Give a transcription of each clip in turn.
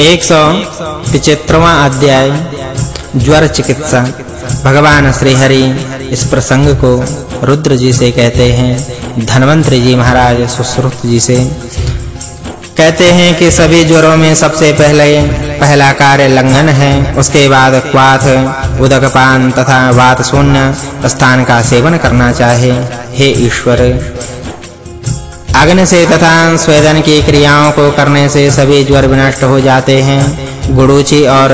एक सौ पिचहत्तरवां अध्याय, ज्वर चिकित्सा। भगवान श्री हरि इस प्रसंग को रुद्र जी से कहते हैं धनवंतरी जी महाराज सुश्रुत जी से। कहते हैं कि सभी ज्वरों में सबसे पहले पहला कार्य लंघन है, उसके बाद क्वाथ, उदकपान तथा वात शून्य स्थान का सेवन करना चाहिए हे ईश्वर अग्नि से तथा स्वेदन की क्रियाओं को करने से सभी ज्वर विनष्ट हो जाते हैं। गुड़ूची और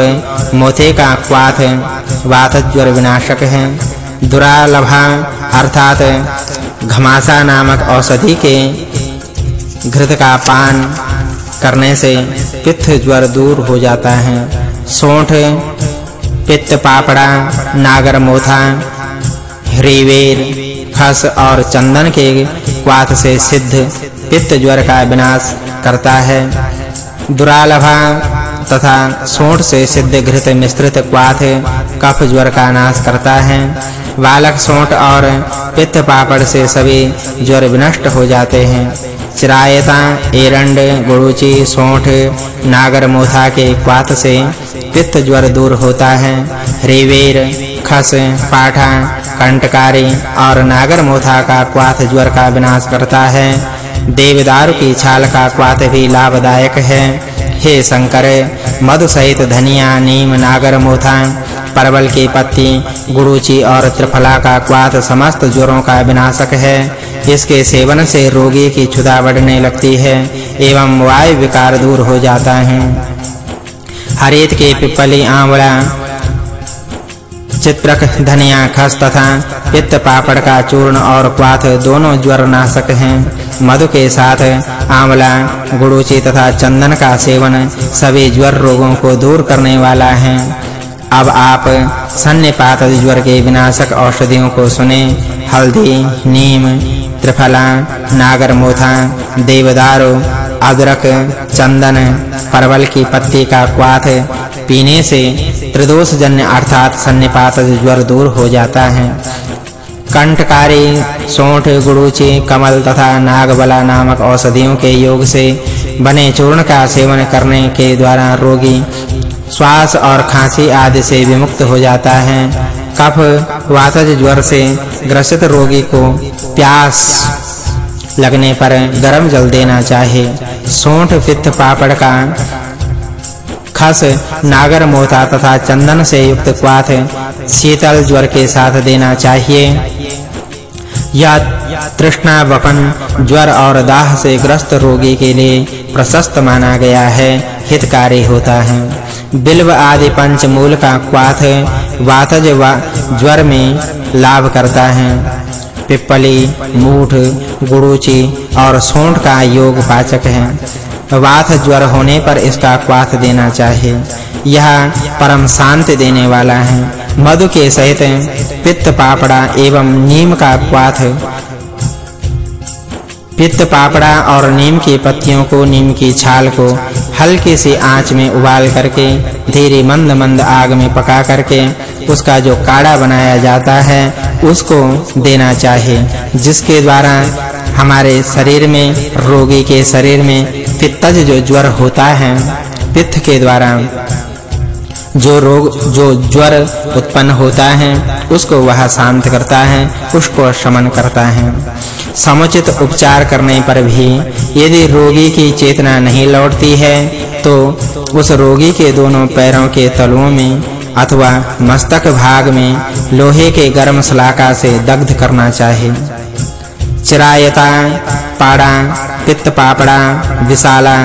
मोथे का क्वाथ वात ज्वर विनाशक है। दुरालभा अर्थात घमासा नामक औषधि के घृत का पान करने से पित्त ज्वर दूर हो जाता है। सोंठ, पित्त पापड़ा नागर मोथा हरिवेर खस और चंदन के क्वाथ से सिद्ध पित्त ज्वर का विनाश करता है। दुरालभा तथा सोंठ से सिद्ध घृत मिश्रित क्वाथ कफ ज्वर का नाश करता है। बालक सोंठ और पित्त पापड़ से सभी ज्वर विनष्ट हो जाते हैं। चिरायता, एरंड गुड़ूची सोंठ, नागर मोथा के क्वाथ से पित्त ज्वर दूर होता है। रेवेर, खस, पाठा कंटकारी और नागर मोथा का क्वाथ ज्वर का विनाश करता है। देवदारू की छाल का क्वाथ भी लाभदायक है। हे शंकर, मधु सहित धनिया, नीम, नागर मोथा, परवल की पत्ती गुड़ूची और त्रिफला का क्वाथ समस्त ज्वरों का विनाशक है। इसके सेवन से रोगी की क्षुधा बढ़ने लगती है एवं वायु विकार दूर हो जाता है। हरित के पिपली, आंवला चित्रक, धनिया, खस तथा पित्त पापड़ का चूर्ण और क्वाथ दोनों ज्वर नाशक हैं। मधु के साथ आंवला, गुड़ूची तथा चंदन का सेवन सभी ज्वर रोगों को दूर करने वाला है। अब आप सन्निपात ज्वर के विनाशक औषधियों को सुने। हल्दी, नीम, त्रिफला, नागरमोथा, देवदारू, अदरक, चंदन, परवल की पत्ती का क्वाथ पीने से त्रिदोष जन्य अर्थात सन्निपात ज्वर दूर हो जाता है। कंठकारी, सोंठ, गुड़ूची, कमल तथा नागबला नामक औषधियों के योग से बने चूर्ण का सेवन करने के द्वारा रोगी श्वास और खांसी आदि से विमुक्त हो जाता है। कफ, वातज ज्वर से ग्रसित रोगी को प्यास लगने पर गर्म जल देना चाहिए। सोंठ, पित्त, पापड़ का खस नागर मोता तथा चंदन से युक्त क्वाथ शीतल ज्वर के साथ देना चाहिए। या तृष्णा वपन, ज्वर और दाह से ग्रस्त रोगी के लिए प्रशस्त माना गया है, हितकारी होता है। बिल्व आदि पंचमूल का क्वाथ वातज वा ज्वर में लाभ करता है। पिपली मूठ गुड़ूची और सोंठ का योग पाचक है। वात ज्वर होने पर इसका क्वाथ देना चाहिए। यह परम शांति देने वाला है। मधु के सहित पित्त पापड़ा एवं नीम का क्वाथ। पित्त पापड़ा और नीम की पत्तियों को, नीम की छाल को हल्की सी आँच में उबाल करके, धीरे मंद मंद आग में पका करके, उसका जो काढ़ा बनाया जाता है, उसको देना चाहिए, जिसके द्वारा हमारे शरीर में, रोगी के शरीर में पित्तज जो ज्वर होता है, पित्त के द्वारा जो रोग, जो ज्वर उत्पन्न होता है, उसको वह शांत करता है, उसको शमन करता है। समुचित उपचार करने पर भी यदि रोगी की चेतना नहीं लौटती है तो उस रोगी के दोनों पैरों के तलुओं में अथवा मस्तक भाग में लोहे के गर्म सलाका से दग्ध करना चाहिए। चिरायता, पाड़ा पित्त पापड़ा विशाला,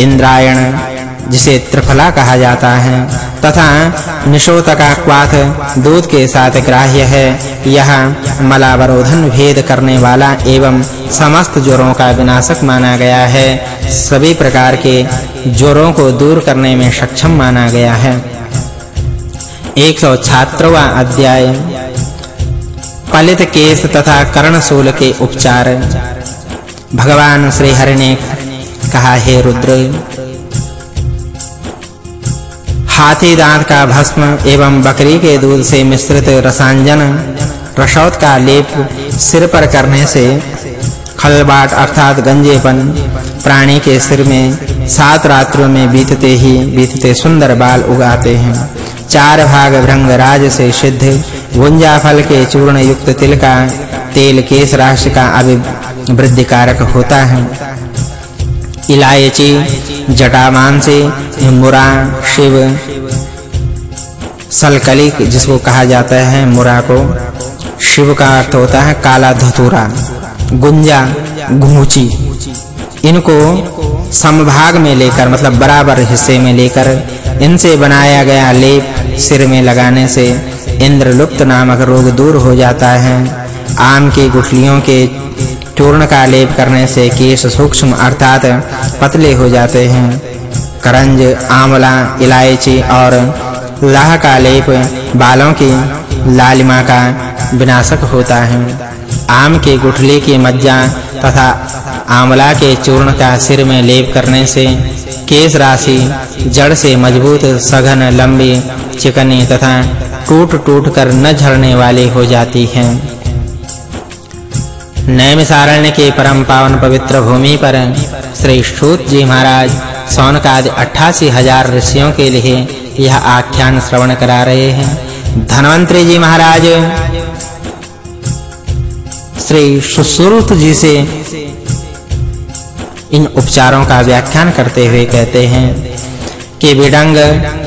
इंद्रायण, जिसे त्रिफला कहा जाता है, तथा निशोत का क्वाथ दूध के साथ ग्राह्य है। यह मलावरोधन भेद करने वाला एवं समस्त ज्वरों का विनाशक माना गया है। सभी प्रकार के ज्वरों को दूर करने में सक्षम माना गया है। 176वां अध्याय। पलित केश तथा कर्णशूल के उपचार। भगवान श्री हरि ने कहा, हे रुद्र, हाथी दांत का भस्म एवं बकरी के दूध से मिश्रित रसांजन, रसौत का लेप सिर पर करने से खलबाट अर्थात गंजेपन प्राणी के सिर में सात रात्रों में बीतते ही बीतते सुंदर बाल उगाते हैं। चार भाग भृंगराज से सिद्ध गुंजा फल के चूर्ण युक्त तिल का, तेल केश राशि का अभिवृद्धि कारक होता है। इलायची जटामान से मुरा, शिव, सलकलिक जिसको कहा जाता है मुरा को, शिव का अर्थ होता है काला धतूरा, गुंजा घूची इनको समभाग में लेकर मतलब बराबर हिस्से में लेकर, इनसे बनाया गया लेप सिर में लगाने से इंद्रलुप्त नामक रोग दूर हो जाता है। आम की गुठलियों के चूर्ण का लेप करने से केश सूक्ष्म अर्थात पतले हो जाते हैं। करंज, आंवला, इलायची और लाह का लेप बालों की लालिमा का विनाशक होता है। आम के गुठली की मज्जा तथा आंवला के चूर्ण का सिर में लेप करने से केश राशि जड़ से मज़बूत, सघन, लंबी, चिकनी तथा टूट-टूट कर न झड़ने वाली हो जाती है। नैमिसारण्य के परम पावन पवित्र भूमि पर श्री सूत जी महाराज सौनकादि 88 हज़ार ऋषियों के लिए यह आख्यान श्रवण करा रहे हैं। धनवंतरी जी महाराज, श्री सुश्रुत जी से इन उपचारों का व्याख्यान करते हुए कहते हैं कि विडंग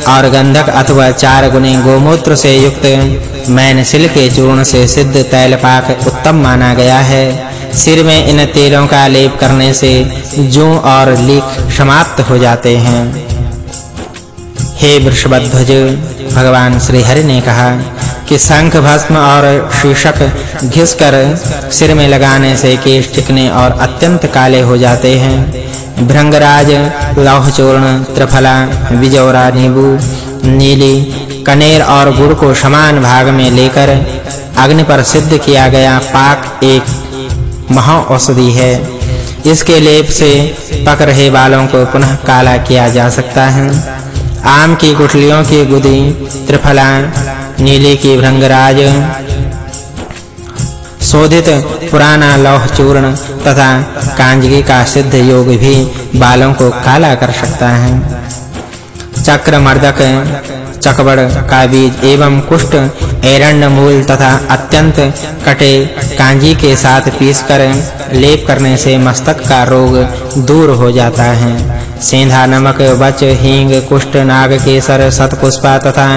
और गंधक अथवा चार गुने गोमूत्र से युक्त मैनसिल के चूर्ण से सिद्ध तैल पाक उत्तम माना गया है। सिर में इन तेलों का लेप करने से जू और लीक समाप्त हो जाते हैं। हे वृषभध्वज, भगवान श्री हरि ने कहा कि शंख, भस्म और शीशक घिसकर सिर में लगाने से केश चिकने और अत्यंत काले हो जाते हैं। भृंगराज लौह चूर्ण त्रिफला विजौरा नींबू नीली, कनेर और गुड़ को समान भाग में लेकर अग्नि पर सिद्ध किया गया पाक एक महा औषधि है। इसके लेप से पक रहे बालों को पुनः काला किया जा सकता है। आम की गुठलियों की गुदी, त्रिफला, नीले की भृंगराज शोधित पुराना लौह चूर्ण तथा कांजगी का सिद्ध योग भी बालों को काला कर सकता है। चक्र मर्दक चकबड़ का बीज एवं कुष्ठ एरण्य मूल तथा अत्यंत कटे कांजी के साथ पीसकर लेप करने से मस्तक का रोग दूर हो जाता है। सेंधा नमक, वच, हींग, कुष्ठ, नाग, केसर, सतपुष्पा तथा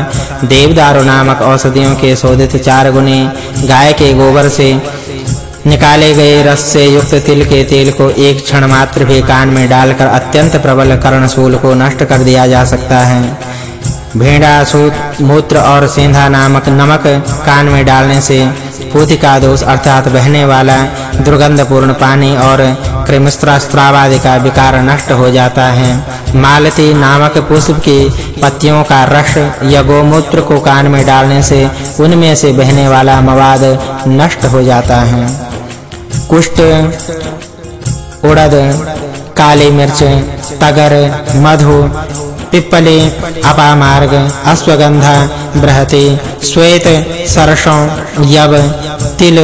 देवदारु नामक औषधियों के शोधित चार गुने गाय के गोबर से निकाले गए रस से युक्त तिल के तेल को एक क्षण मात्र भी कान में डालकर अत्यंत प्रबल कर्णशूल को नष्ट कर दिया जा सकता है। भेड़ा, सूत मूत्र और सेंधा नामक नमक कान में डालने से पूतिका दोष अर्थात बहने वाला दुर्गंधपूर्ण पानी और कृमिस्त्राव आदि का विकार नष्ट हो जाता है। मालती नामक पुष्प की पत्तियों का रस या गोमूत्र को कान में डालने से उनमें से बहने वाला मवाद नष्ट हो जाता है। कुष्ठ, उड़द, काली मिर्च, तगर, मधु पिप्पली, अपामार्ग अश्वगंधा बृहति, श्वेत, सरसों, यव, तिल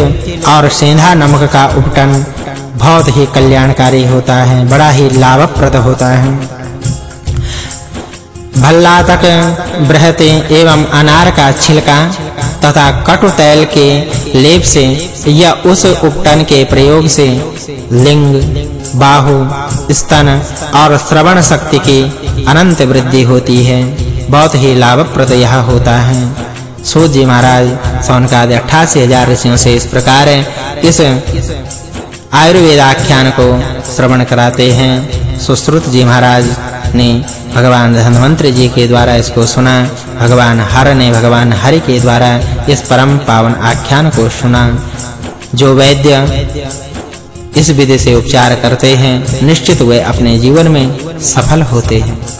और सेंधा नमक का उपटन बहुत ही कल्याणकारी होता है, बड़ा ही लाभप्रद होता है। भल्लातक, बृहति एवं अनार का छिलका तथा कटु तैल के लेप से या उस उपटन के प्रयोग से लिंग, बाहु, स्तन और श्रवण शक्ति की अनंत वृद्धि होती है। बहुत ही लाभप्रद यह होता है। सूत जी महाराज सौनकादि 88000 ऋषियों से इस प्रकार इस आयुर्वेद आख्यान को श्रवण कराते हैं। सुश्रुत जी महाराज ने भगवान धन्वंतरि जी के द्वारा इसको सुना। भगवान हर ने भगवान हरि के द्वारा इस परम पावन आख्यान को सुना। जो वैद्य इस विधि से उपचार करते हैं निश्चित वे अपने जीवन में सफल होते हैं।